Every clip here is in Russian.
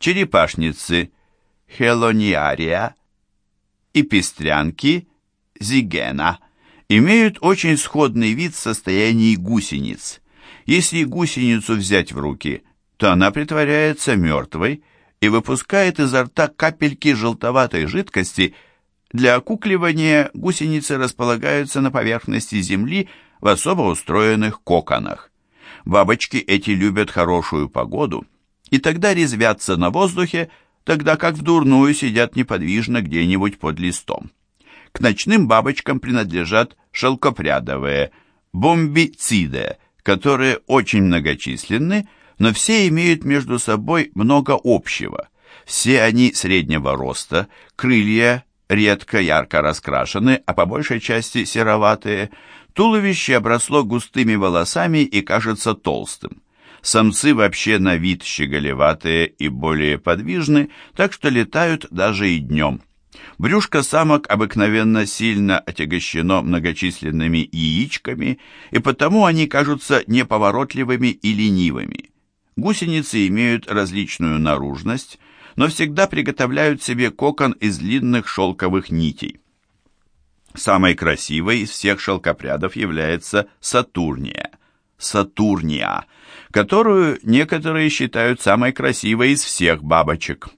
черепашницы Хелониария и пестрянки Зигена имеют очень сходный вид в состоянии гусениц. Если гусеницу взять в руки, то она притворяется мертвой и выпускает изо рта капельки желтоватой жидкости. Для окукливания гусеницы располагаются на поверхности земли в особо устроенных коконах. Бабочки эти любят хорошую погоду и тогда резвятся на воздухе, тогда как в дурную сидят неподвижно где-нибудь под листом. К ночным бабочкам принадлежат шелкопрядовые бомбициды, которые очень многочисленны, но все имеют между собой много общего. Все они среднего роста, крылья редко ярко раскрашены, а по большей части сероватые, туловище обросло густыми волосами и кажется толстым. Самцы вообще на вид щеголеватые и более подвижны, так что летают даже и днем. Брюшко самок обыкновенно сильно отягощено многочисленными яичками, и потому они кажутся неповоротливыми и ленивыми. Гусеницы имеют различную наружность, но всегда приготовляют себе кокон из длинных шелковых нитей. Самой красивой из всех шелкопрядов является Сатурния. Сатурния, которую некоторые считают самой красивой из всех бабочек.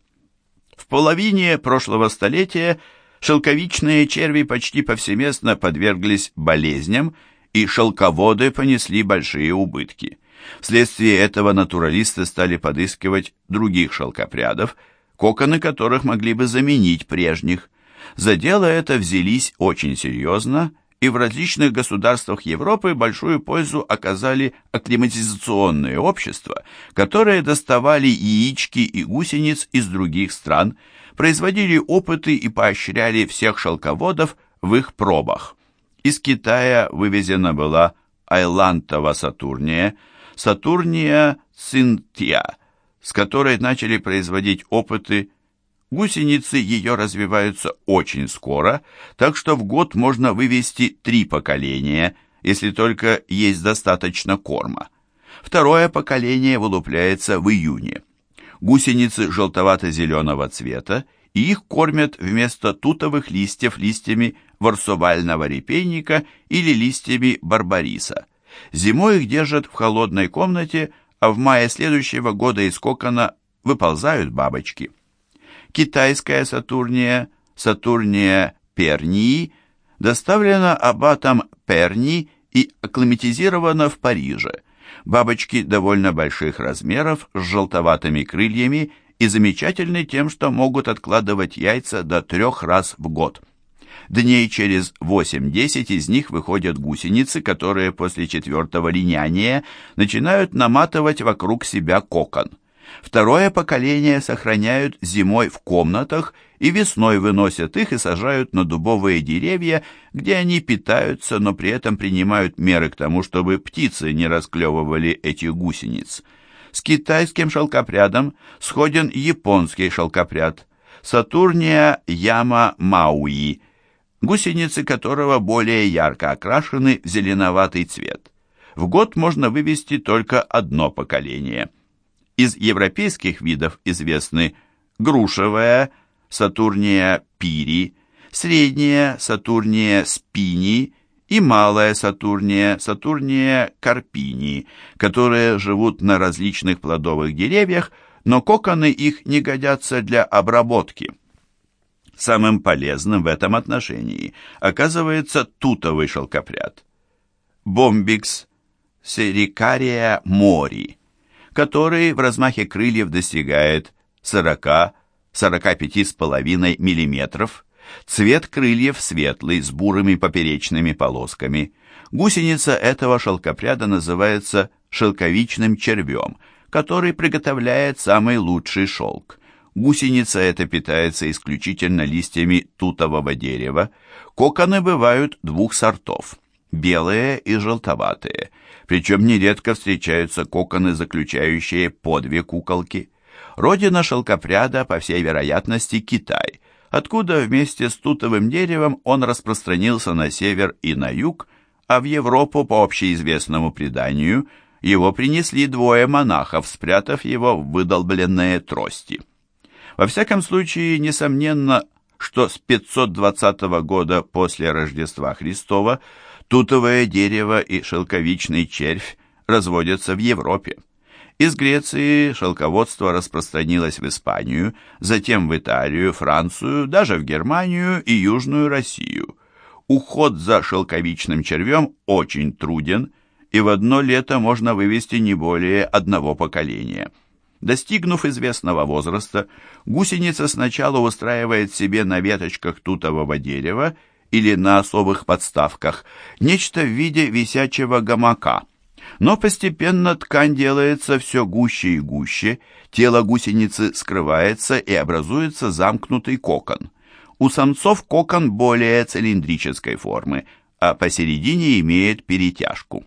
В половине прошлого столетия шелковичные черви почти повсеместно подверглись болезням, и шелководы понесли большие убытки. Вследствие этого натуралисты стали подыскивать других шелкопрядов, коконы которых могли бы заменить прежних. За дело это взялись очень серьезно и в различных государствах Европы большую пользу оказали акклиматизационные общества, которые доставали яички и гусениц из других стран, производили опыты и поощряли всех шелководов в их пробах. Из Китая вывезена была айлантова Сатурния, Сатурния цинтия, с которой начали производить опыты Гусеницы ее развиваются очень скоро, так что в год можно вывести три поколения, если только есть достаточно корма. Второе поколение вылупляется в июне. Гусеницы желтовато-зеленого цвета, и их кормят вместо тутовых листьев листьями ворсовального репейника или листьями барбариса. Зимой их держат в холодной комнате, а в мае следующего года из кокона выползают бабочки китайская Сатурния, Сатурния пернии, доставлена аббатом Перни и акклиматизирована в Париже. Бабочки довольно больших размеров, с желтоватыми крыльями и замечательны тем, что могут откладывать яйца до трех раз в год. Дней через 8-10 из них выходят гусеницы, которые после четвертого линяния начинают наматывать вокруг себя кокон. Второе поколение сохраняют зимой в комнатах и весной выносят их и сажают на дубовые деревья, где они питаются, но при этом принимают меры к тому, чтобы птицы не расклевывали этих гусениц. С китайским шелкопрядом сходен японский шелкопряд Сатурния яма мауи, гусеницы которого более ярко окрашены в зеленоватый цвет. В год можно вывести только одно поколение – из европейских видов известны грушевая Сатурния пири, средняя Сатурния спини и малая Сатурния Сатурния карпини, которые живут на различных плодовых деревьях, но коконы их не годятся для обработки. Самым полезным в этом отношении оказывается тутовый шелкопряд. Бомбикс серикария мори который в размахе крыльев достигает 40-45,5 мм. Цвет крыльев светлый, с бурыми поперечными полосками. Гусеница этого шелкопряда называется шелковичным червем, который приготовляет самый лучший шелк. Гусеница эта питается исключительно листьями тутового дерева. Коконы бывают двух сортов – белые и желтоватые – причем нередко встречаются коконы, заключающие по две куколки. Родина шелкопряда, по всей вероятности, Китай, откуда вместе с тутовым деревом он распространился на север и на юг, а в Европу, по общеизвестному преданию, его принесли двое монахов, спрятав его в выдолбленные трости. Во всяком случае, несомненно, что с 520 года после Рождества Христова тутовое дерево и шелковичный червь разводятся в Европе. Из Греции шелководство распространилось в Испанию, затем в Италию, Францию, даже в Германию и Южную Россию. Уход за шелковичным червем очень труден, и в одно лето можно вывести не более одного поколения. Достигнув известного возраста, гусеница сначала устраивает себе на веточках тутового дерева или на особых подставках нечто в виде висячего гамака – но постепенно ткань делается все гуще и гуще, тело гусеницы скрывается и образуется замкнутый кокон. У самцов кокон более цилиндрической формы, а посередине имеет перетяжку.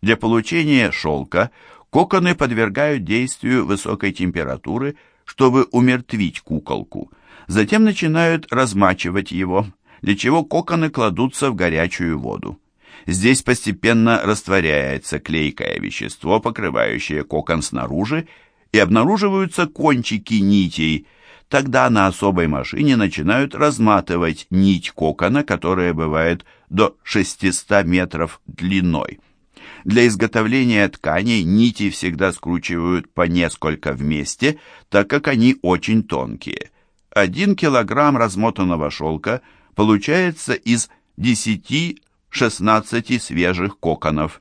Для получения шелка коконы подвергают действию высокой температуры, чтобы умертвить куколку. Затем начинают размачивать его, для чего коконы кладутся в горячую воду. Здесь постепенно растворяется клейкое вещество, покрывающее кокон снаружи, и обнаруживаются кончики нитей. Тогда на особой машине начинают разматывать нить кокона, которая бывает до 600 метров длиной. Для изготовления тканей нити всегда скручивают по несколько вместе, так как они очень тонкие. Один килограмм размотанного шелка получается из 10 16 свежих коконов.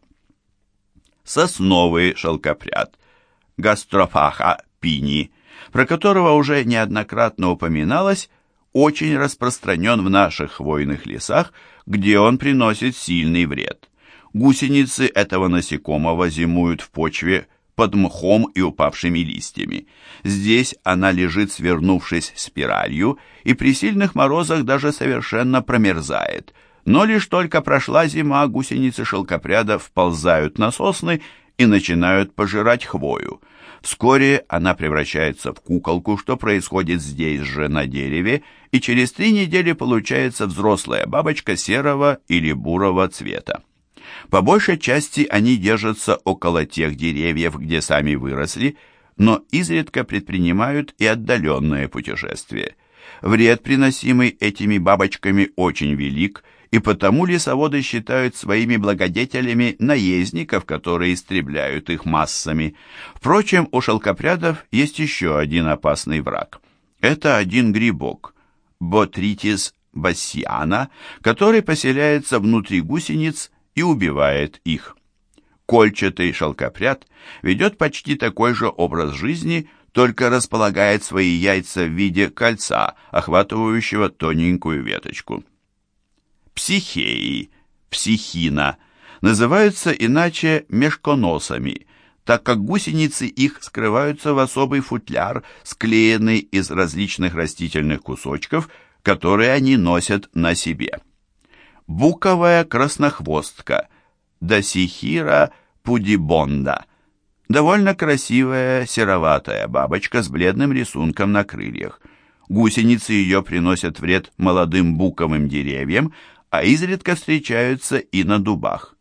Сосновый шелкопряд, гастрофаха пини, про которого уже неоднократно упоминалось, очень распространен в наших хвойных лесах, где он приносит сильный вред. Гусеницы этого насекомого зимуют в почве под мхом и упавшими листьями. Здесь она лежит, свернувшись спиралью, и при сильных морозах даже совершенно промерзает – но лишь только прошла зима, гусеницы шелкопряда вползают на сосны и начинают пожирать хвою. Вскоре она превращается в куколку, что происходит здесь же на дереве, и через три недели получается взрослая бабочка серого или бурого цвета. По большей части они держатся около тех деревьев, где сами выросли, но изредка предпринимают и отдаленное путешествие. Вред, приносимый этими бабочками, очень велик, и потому лесоводы считают своими благодетелями наездников, которые истребляют их массами. Впрочем, у шелкопрядов есть еще один опасный враг. Это один грибок – Ботритис бассиана, который поселяется внутри гусениц и убивает их. Кольчатый шелкопряд ведет почти такой же образ жизни, только располагает свои яйца в виде кольца, охватывающего тоненькую веточку психеи, психина, называются иначе мешконосами, так как гусеницы их скрываются в особый футляр, склеенный из различных растительных кусочков, которые они носят на себе. Буковая краснохвостка, Досихира пудибонда, довольно красивая сероватая бабочка с бледным рисунком на крыльях. Гусеницы ее приносят вред молодым буковым деревьям, а изредка встречаются и на дубах.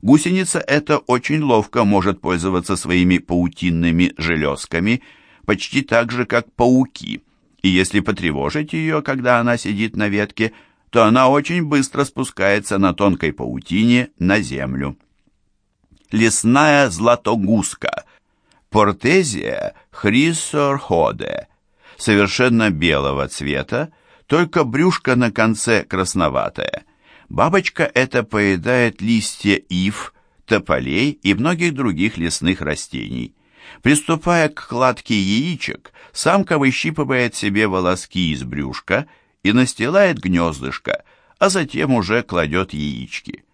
Гусеница эта очень ловко может пользоваться своими паутинными железками, почти так же, как пауки, и если потревожить ее, когда она сидит на ветке, то она очень быстро спускается на тонкой паутине на землю. Лесная златогуска, Портезия хрисорходе, совершенно белого цвета, только брюшко на конце красноватое – Бабочка эта поедает листья ив, тополей и многих других лесных растений. Приступая к кладке яичек, самка выщипывает себе волоски из брюшка и настилает гнездышко, а затем уже кладет яички.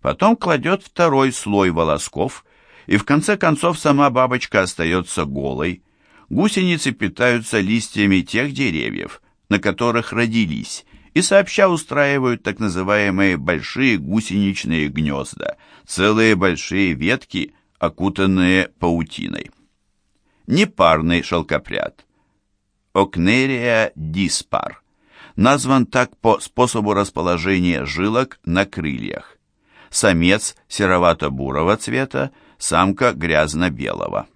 Потом кладет второй слой волосков, и в конце концов сама бабочка остается голой. Гусеницы питаются листьями тех деревьев, на которых родились, и сообща устраивают так называемые большие гусеничные гнезда, целые большие ветки, окутанные паутиной. Непарный шелкопряд. Окнерия диспар. Назван так по способу расположения жилок на крыльях. Самец серовато-бурого цвета, самка грязно-белого.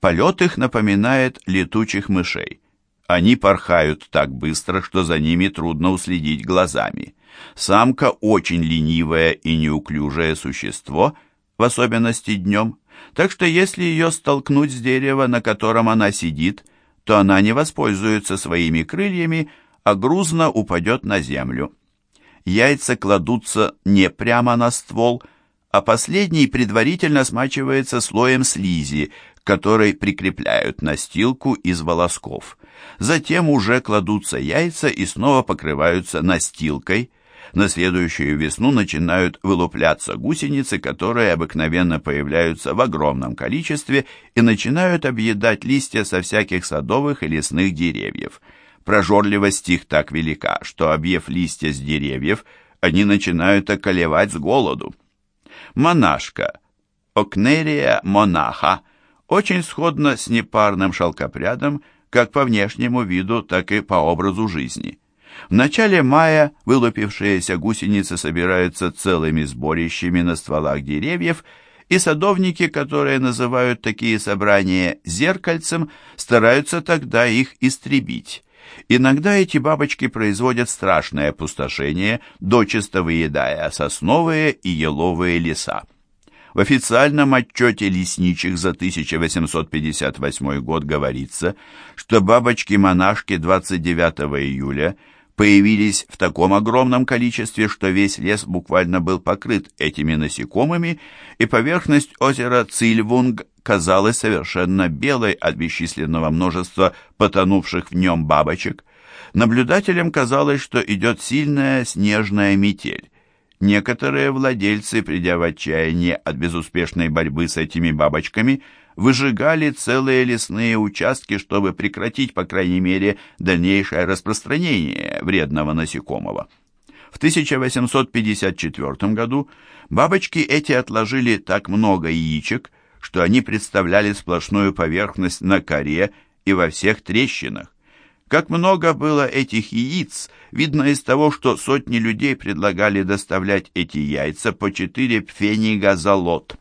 Полет их напоминает летучих мышей. Они порхают так быстро, что за ними трудно уследить глазами. Самка очень ленивое и неуклюжее существо, в особенности днем, так что если ее столкнуть с дерева, на котором она сидит, то она не воспользуется своими крыльями, а грузно упадет на землю. Яйца кладутся не прямо на ствол, а последний предварительно смачивается слоем слизи, который прикрепляют настилку из волосков. Затем уже кладутся яйца и снова покрываются настилкой. На следующую весну начинают вылупляться гусеницы, которые обыкновенно появляются в огромном количестве и начинают объедать листья со всяких садовых и лесных деревьев. Прожорливость их так велика, что, объев листья с деревьев, они начинают околевать с голоду. Монашка, Окнерия монаха, очень сходна с непарным шелкопрядом как по внешнему виду, так и по образу жизни. В начале мая вылупившиеся гусеницы собираются целыми сборищами на стволах деревьев, и садовники, которые называют такие собрания зеркальцем, стараются тогда их истребить. Иногда эти бабочки производят страшное опустошение, дочисто выедая сосновые и еловые леса. В официальном отчете лесничих за 1858 год говорится, что бабочки-монашки 29 июля появились в таком огромном количестве, что весь лес буквально был покрыт этими насекомыми, и поверхность озера Цильвунг казалась совершенно белой от бесчисленного множества потонувших в нем бабочек. Наблюдателям казалось, что идет сильная снежная метель. Некоторые владельцы, придя в отчаяние от безуспешной борьбы с этими бабочками, выжигали целые лесные участки, чтобы прекратить, по крайней мере, дальнейшее распространение вредного насекомого. В 1854 году бабочки эти отложили так много яичек, что они представляли сплошную поверхность на коре и во всех трещинах. Как много было этих яиц, видно из того, что сотни людей предлагали доставлять эти яйца по 4 пфенига за лот.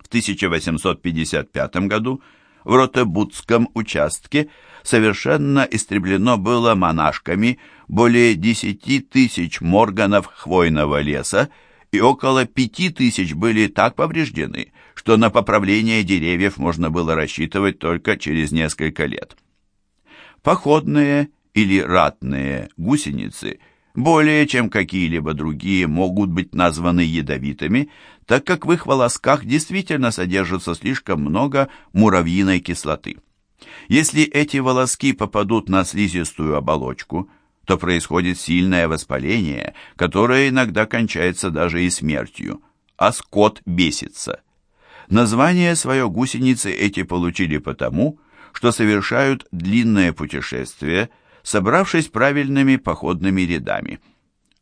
В 1855 году в Ротебутском участке совершенно истреблено было монашками более 10 тысяч морганов хвойного леса, и около 5 тысяч были так повреждены, что на поправление деревьев можно было рассчитывать только через несколько лет. Походные или ратные гусеницы более чем какие-либо другие могут быть названы ядовитыми, так как в их волосках действительно содержится слишком много муравьиной кислоты. Если эти волоски попадут на слизистую оболочку, то происходит сильное воспаление, которое иногда кончается даже и смертью, а скот бесится. Название свое гусеницы эти получили потому, что совершают длинное путешествие, собравшись правильными походными рядами.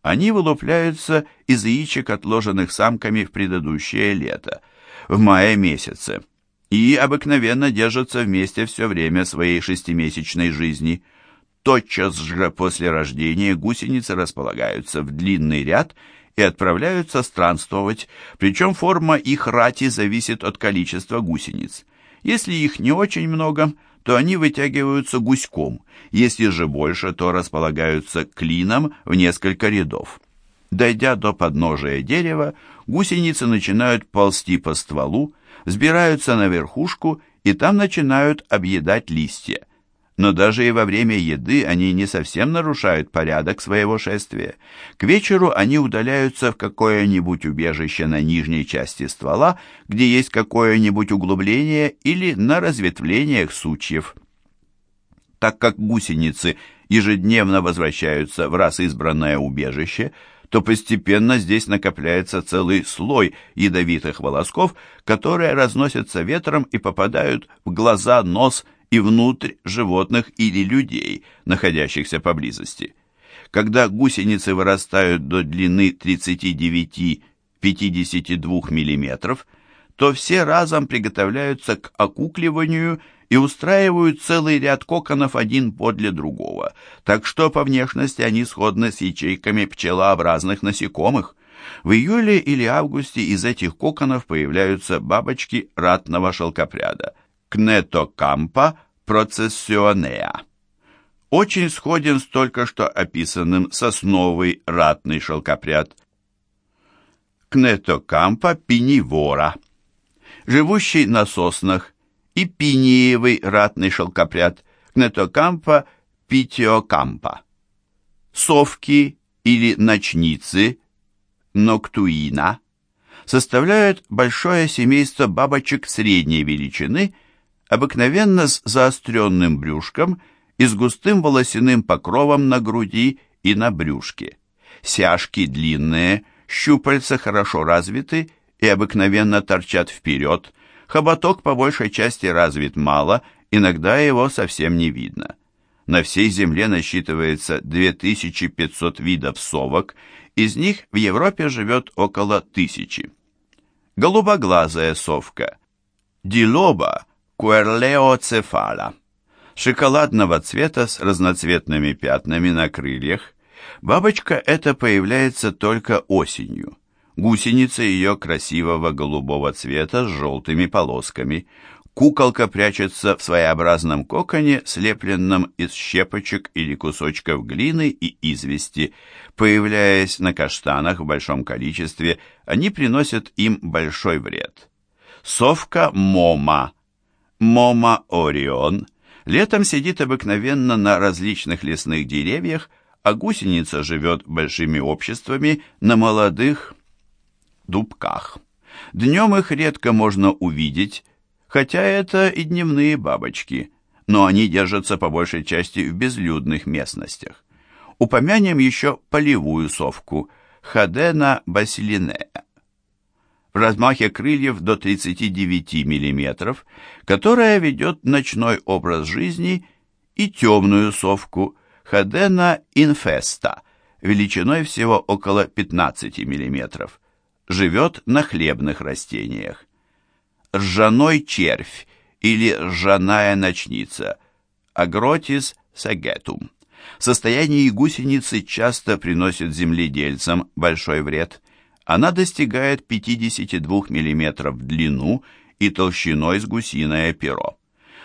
Они вылупляются из яичек, отложенных самками в предыдущее лето, в мае месяце, и обыкновенно держатся вместе все время своей шестимесячной жизни. Тотчас же после рождения гусеницы располагаются в длинный ряд и отправляются странствовать, причем форма их рати зависит от количества гусениц. Если их не очень много, то они вытягиваются гуськом, если же больше, то располагаются клином в несколько рядов. Дойдя до подножия дерева, гусеницы начинают ползти по стволу, взбираются на верхушку и там начинают объедать листья но даже и во время еды они не совсем нарушают порядок своего шествия. К вечеру они удаляются в какое-нибудь убежище на нижней части ствола, где есть какое-нибудь углубление или на разветвлениях сучьев. Так как гусеницы ежедневно возвращаются в раз избранное убежище, то постепенно здесь накопляется целый слой ядовитых волосков, которые разносятся ветром и попадают в глаза, нос и внутрь животных или людей, находящихся поблизости. Когда гусеницы вырастают до длины 39-52 мм, то все разом приготовляются к окукливанию и устраивают целый ряд коконов один подле другого, так что по внешности они сходны с ячейками пчелообразных насекомых. В июле или августе из этих коконов появляются бабочки ратного шелкопряда – Кнетокампа процессионеа. очень сходен с только что описанным сосновый ратный шелкопряд. Кнетокампа пинивора, живущий на соснах, и пиниевый ратный шелкопряд Кнетокампа питиокампа. Совки или ночницы ноктуина составляют большое семейство бабочек средней величины, обыкновенно с заостренным брюшком и с густым волосяным покровом на груди и на брюшке. Сяжки длинные, щупальца хорошо развиты и обыкновенно торчат вперед, хоботок по большей части развит мало, иногда его совсем не видно. На всей Земле насчитывается 2500 видов совок, из них в Европе живет около тысячи. Голубоглазая совка. Дилоба куэрлеоцефала. Шоколадного цвета с разноцветными пятнами на крыльях. Бабочка эта появляется только осенью. Гусеница ее красивого голубого цвета с желтыми полосками. Куколка прячется в своеобразном коконе, слепленном из щепочек или кусочков глины и извести. Появляясь на каштанах в большом количестве, они приносят им большой вред. Совка Мома, Moma orion, летом сидит обыкновенно на различных лесных деревьях, а гусеница живет большими обществами на молодых дубках. Днем их редко можно увидеть, хотя это и дневные бабочки, но они держатся по большей части в безлюдных местностях. Упомянем еще полевую совку Хадена басилинея в размахе крыльев до 39 мм, которая ведет ночной образ жизни, и темную совку Хадена инфеста величиной всего около 15 мм, живет на хлебных растениях ржаной червь или ржаная ночница, агротис сагетум. В состоянии гусеницы часто приносит земледельцам большой вред. Она достигает 52 мм в длину и толщиной с гусиное перо.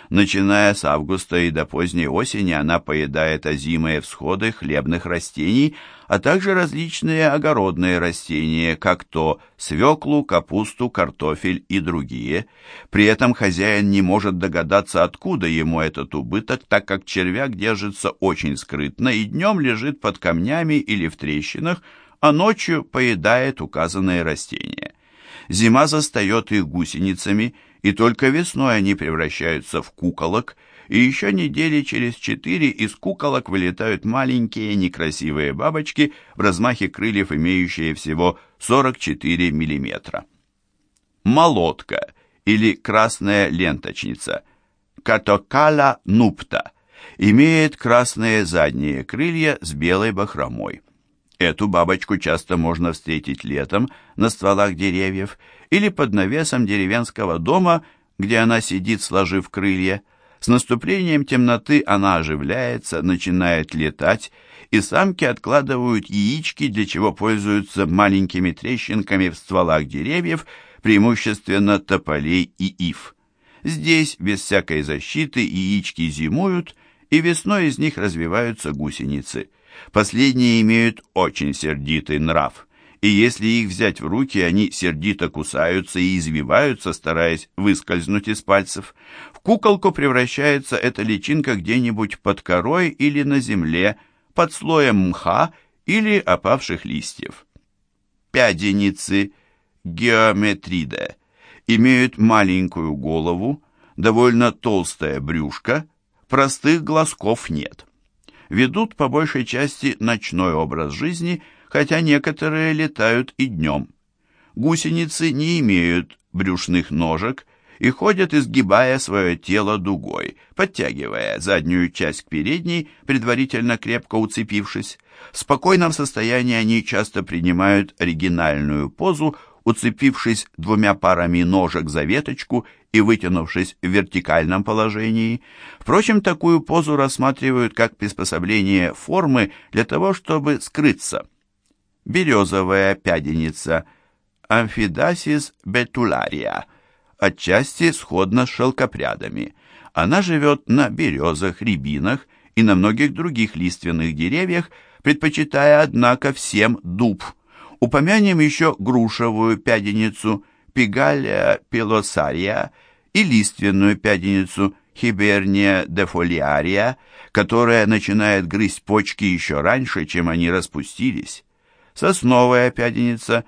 Начиная с августа и до поздней осени она поедает озимые всходы хлебных растений, а также различные огородные растения, как то свеклу, капусту, картофель и другие. При этом хозяин не может догадаться, откуда ему этот убыток, так как червяк держится очень скрытно и днем лежит под камнями или в трещинах, а ночью поедает указанные растения. Зима застает их гусеницами, и только весной они превращаются в куколок, и еще недели через четыре из куколок вылетают маленькие некрасивые бабочки в размахе крыльев, имеющие всего 44 миллиметра. Молотка или красная ленточница Катокала нупта имеет красные задние крылья с белой бахромой. Эту бабочку часто можно встретить летом на стволах деревьев или под навесом деревенского дома, где она сидит, сложив крылья. С наступлением темноты она оживляется, начинает летать, и самки откладывают яички, для чего пользуются маленькими трещинками в стволах деревьев, преимущественно тополей и ив. Здесь, без всякой защиты, яички зимуют, и весной из них развиваются гусеницы. Последние имеют очень сердитый нрав, и если их взять в руки, они сердито кусаются и извиваются, стараясь выскользнуть из пальцев. В куколку превращается эта личинка где-нибудь под корой или на земле, под слоем мха или опавших листьев. Пяденицы геометриде имеют маленькую голову, довольно толстое брюшко, простых глазков нет ведут по большей части ночной образ жизни, хотя некоторые летают и днем. Гусеницы не имеют брюшных ножек и ходят, изгибая свое тело дугой, подтягивая заднюю часть к передней, предварительно крепко уцепившись. В спокойном состоянии они часто принимают оригинальную позу, уцепившись двумя парами ножек за веточку и вытянувшись в вертикальном положении. Впрочем, такую позу рассматривают как приспособление формы для того, чтобы скрыться. Березовая пяденица Амфидасис бетулария отчасти сходна с шелкопрядами. Она живет на березах, рябинах и на многих других лиственных деревьях, предпочитая, однако, всем дуб. Упомянем еще грушевую пяденицу Пигалия пилосария и лиственную пяденицу Хиберния дефолиария, которая начинает грызть почки еще раньше, чем они распустились. Сосновая пяденица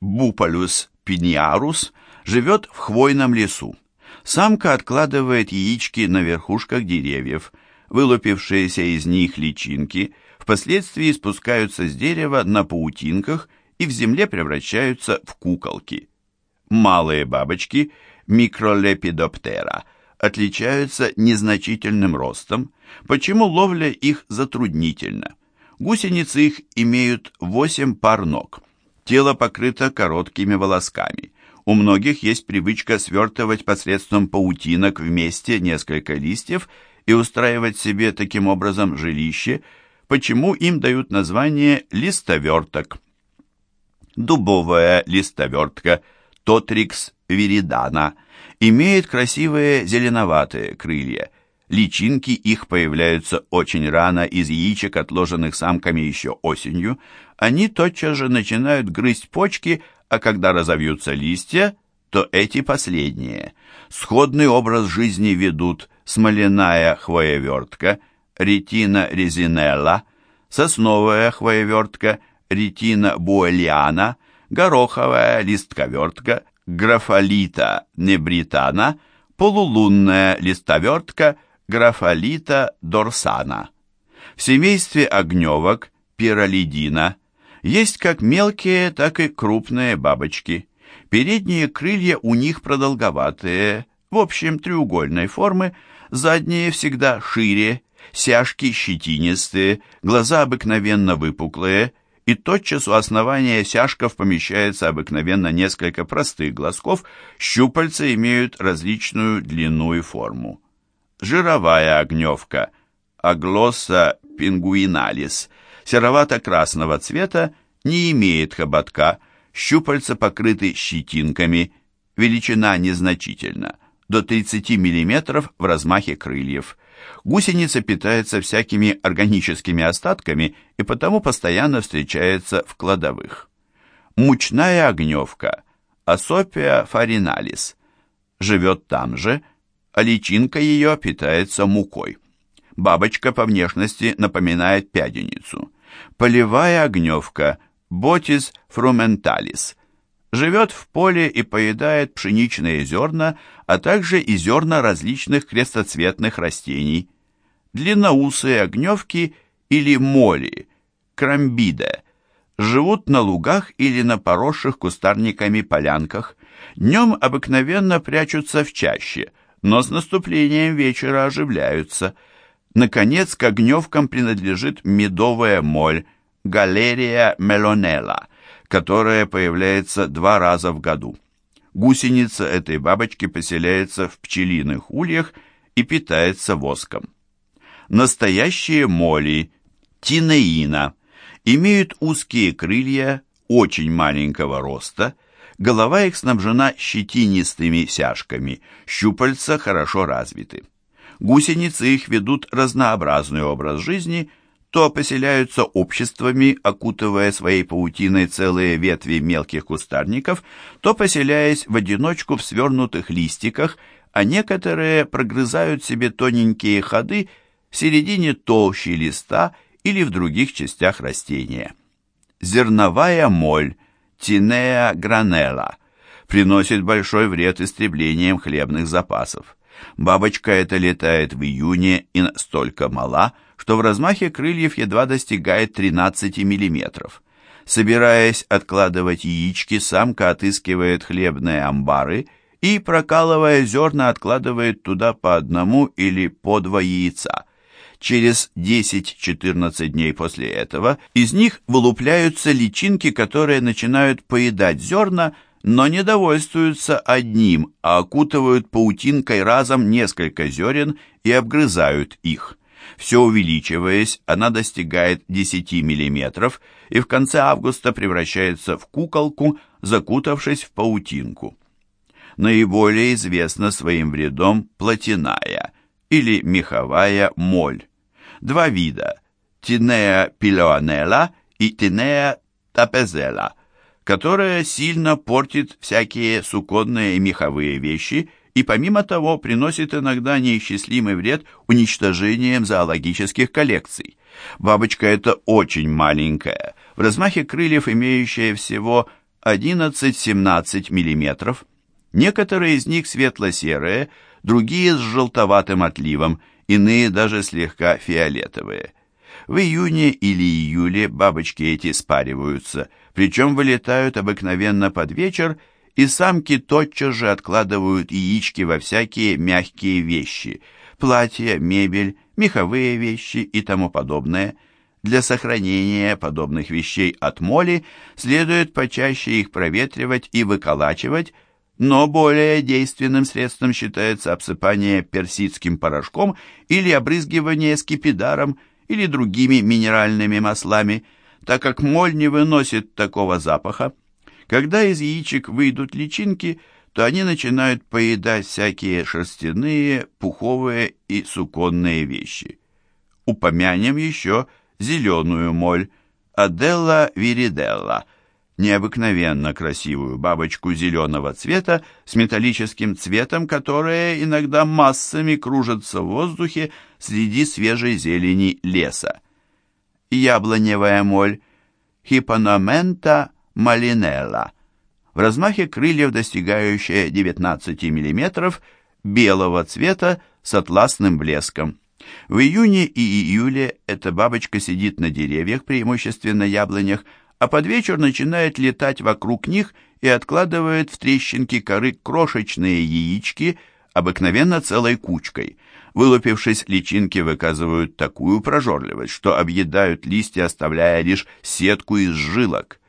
Бупалюс пиньярус живет в хвойном лесу. Самка откладывает яички на верхушках деревьев. Вылупившиеся из них личинки впоследствии спускаются с дерева на паутинках и в земле превращаются в куколки. Малые бабочки микролепидоптера отличаются незначительным ростом, почему ловля их затруднительна. Гусеницы их имеют 8 пар ног. Тело покрыто короткими волосками. У многих есть привычка свертывать посредством паутинок вместе несколько листьев и устраивать себе таким образом жилище, почему им дают название листоверток. Дубовая листовертка Тотрикс виридана имеет красивые зеленоватые крылья. Личинки их появляются очень рано из яичек, отложенных самками еще осенью. Они тотчас же начинают грызть почки, а когда разовьются листья, то эти последние. Сходный образ жизни ведут смоляная хвоевертка, ретина резинелла, сосновая хвоевертка, ретина буэлиана, гороховая листковертка, графолита небритана, полулунная листовертка, графолита дорсана. В семействе огневок пиролидина – есть как мелкие, так и крупные бабочки. Передние крылья у них продолговатые, в общем треугольной формы, задние всегда шире, сяжки щетинистые, глаза обыкновенно выпуклые, и тотчас у основания сяжков помещается обыкновенно несколько простых глазков, щупальца имеют различную длину и форму. Жировая огневка, аглосса пингуиналис – серовато-красного цвета, не имеет хоботка, щупальца покрыты щетинками, величина незначительна, до 30 мм в размахе крыльев. Гусеница питается всякими органическими остатками и потому постоянно встречается в кладовых. Мучная огневка, Асопия фариналис, живет там же, а личинка ее питается мукой. Бабочка по внешности напоминает пяденицу. Полевая огневка Ботис фрументалис живет в поле и поедает пшеничные зерна, а также и зерна различных крестоцветных растений. Длинноусые огневки или моли, крамбиде, живут на лугах или на поросших кустарниками полянках. Днем обыкновенно прячутся в чаще, но с наступлением вечера оживляются – Наконец, к огневкам принадлежит медовая моль, галерия мелонелла, которая появляется два раза в году. Гусеница этой бабочки поселяется в пчелиных ульях и питается воском. Настоящие моли, тинеина, имеют узкие крылья очень маленького роста, голова их снабжена щетинистыми сяжками, щупальца хорошо развиты. Гусеницы их ведут разнообразный образ жизни, то поселяются обществами, окутывая своей паутиной целые ветви мелких кустарников, то поселяясь в одиночку в свернутых листиках, а некоторые прогрызают себе тоненькие ходы в середине толщи листа или в других частях растения. Зерновая моль, Тинея гранела, приносит большой вред истреблением хлебных запасов. Бабочка эта летает в июне и настолько мала, что в размахе крыльев едва достигает 13 миллиметров. Собираясь откладывать яички, самка отыскивает хлебные амбары и, прокалывая зерна, откладывает туда по одному или по два яйца. Через 10-14 дней после этого из них вылупляются личинки, которые начинают поедать зерна, но не довольствуются одним, а окутывают паутинкой разом несколько зерен и обгрызают их. Все увеличиваясь, она достигает 10 мм и в конце августа превращается в куколку, закутавшись в паутинку. Наиболее известна своим вредом плотиная, или меховая моль. Два вида – Тинея пилеонелла и Тинея тапезела, которая сильно портит всякие суконные и меховые вещи и помимо того приносит иногда неисчислимый вред уничтожением зоологических коллекций. Бабочка эта очень маленькая, в размахе крыльев имеющая всего 11-17 мм. Некоторые из них светло-серые, другие с желтоватым отливом, иные даже слегка фиолетовые. В июне или июле бабочки эти спариваются, причем вылетают обыкновенно под вечер, и самки тотчас же откладывают яички во всякие мягкие вещи – платья, мебель, меховые вещи и тому подобное. Для сохранения подобных вещей от моли следует почаще их проветривать и выколачивать, но более действенным средством считается обсыпание персидским порошком или обрызгивание скипидаром или другими минеральными маслами, так как моль не выносит такого запаха. Когда из яичек выйдут личинки, то они начинают поедать всякие шерстяные, пуховые и суконные вещи. Упомянем еще зеленую моль, Аделла вириделла – необыкновенно красивую бабочку зеленого цвета с металлическим цветом, которая иногда массами кружится в воздухе среди свежей зелени леса. Яблоневая моль Хипономента малинелла в размахе крыльев, достигающая 19 мм, белого цвета с атласным блеском. В июне и июле эта бабочка сидит на деревьях, преимущественно яблонях, а под вечер начинает летать вокруг них и откладывает в трещинки коры крошечные яички, обыкновенно целой кучкой. Вылупившись, личинки выказывают такую прожорливость, что объедают листья, оставляя лишь сетку из жилок.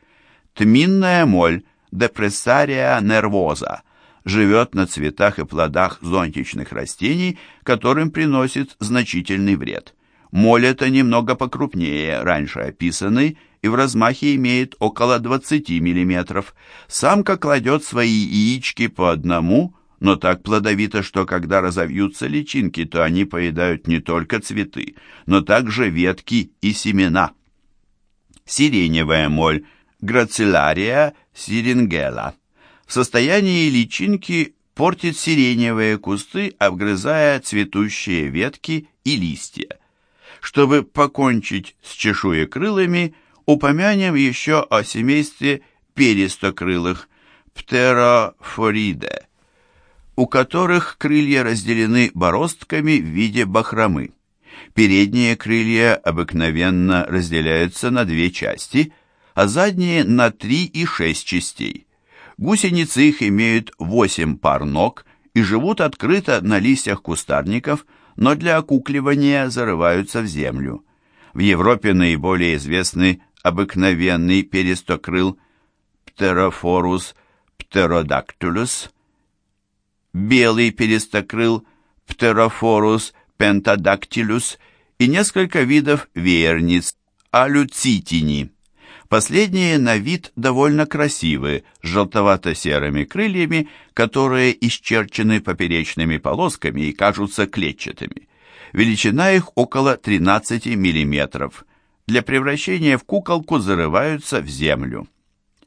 Тминная моль, депрессария нервоза, живет на цветах и плодах зонтичных растений, которым приносит значительный вред. Моль эта немного покрупнее раньше описанной и в размахе имеет около 20 мм. Самка кладет свои яички по одному, но так плодовито, что когда разовьются личинки, то они поедают не только цветы, но также ветки и семена. Сиреневая моль Грацилария сирингела. В состоянии личинки портит сиреневые кусты, обгрызая цветущие ветки и листья. Чтобы покончить с чешуекрылыми, упомянем еще о семействе перистокрылых птерофориде, у которых крылья разделены бороздками в виде бахромы. Передние крылья обыкновенно разделяются на две части, а задние на три и шесть частей. Гусеницы их имеют восемь пар ног и живут открыто на листьях кустарников, но для окукливания зарываются в землю. В Европе наиболее известны обыкновенный перистокрыл Птерофорус птеродактилус, белый перистокрыл Птерофорус пентадактилус и несколько видов веерниц алюцитини. Последние на вид довольно красивы, с желтовато-серыми крыльями, которые исчерчены поперечными полосками и кажутся клетчатыми. Величина их около 13 миллиметров для превращения в куколку зарываются в землю.